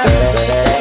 umbrella.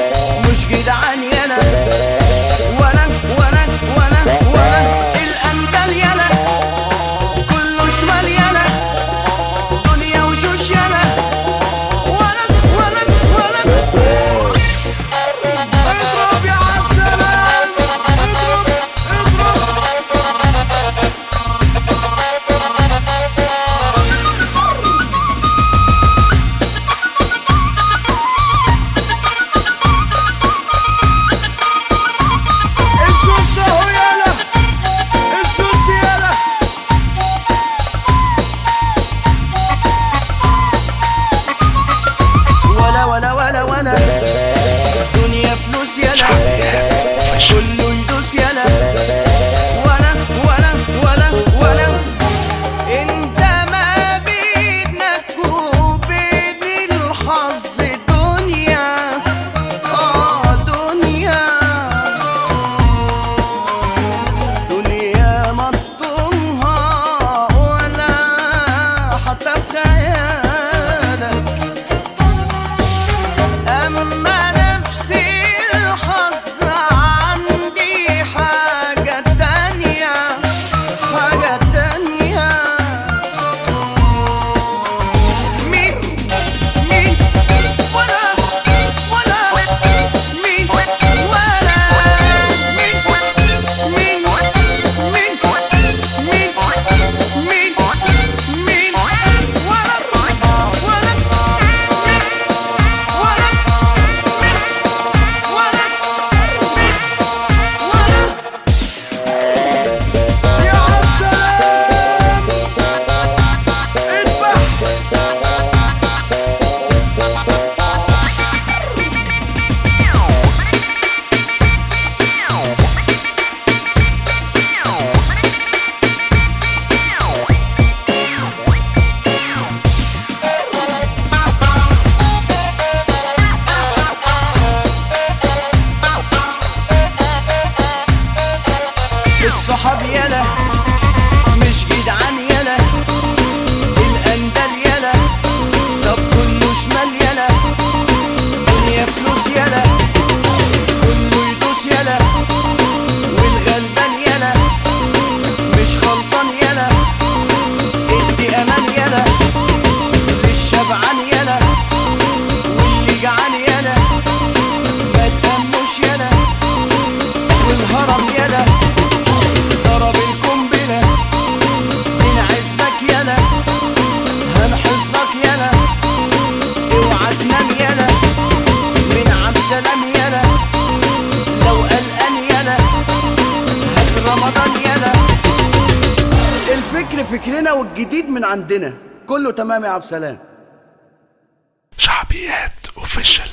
الصحاب يلا مش جدعان يلا الأندال يلا طب كله شمال يلا دنيا فلوس يلا كله يدوس يلا والغلبان يلا مش خلصان يلا ادي أمان يلا للشبعان يلا واللي جعان يلا ما تهموش يلا والهرم من عم سلام لو قلقان هات رمضان الفكر فكرنا والجديد من عندنا كله تمام يا عبد سلام شعبيات اوفيشال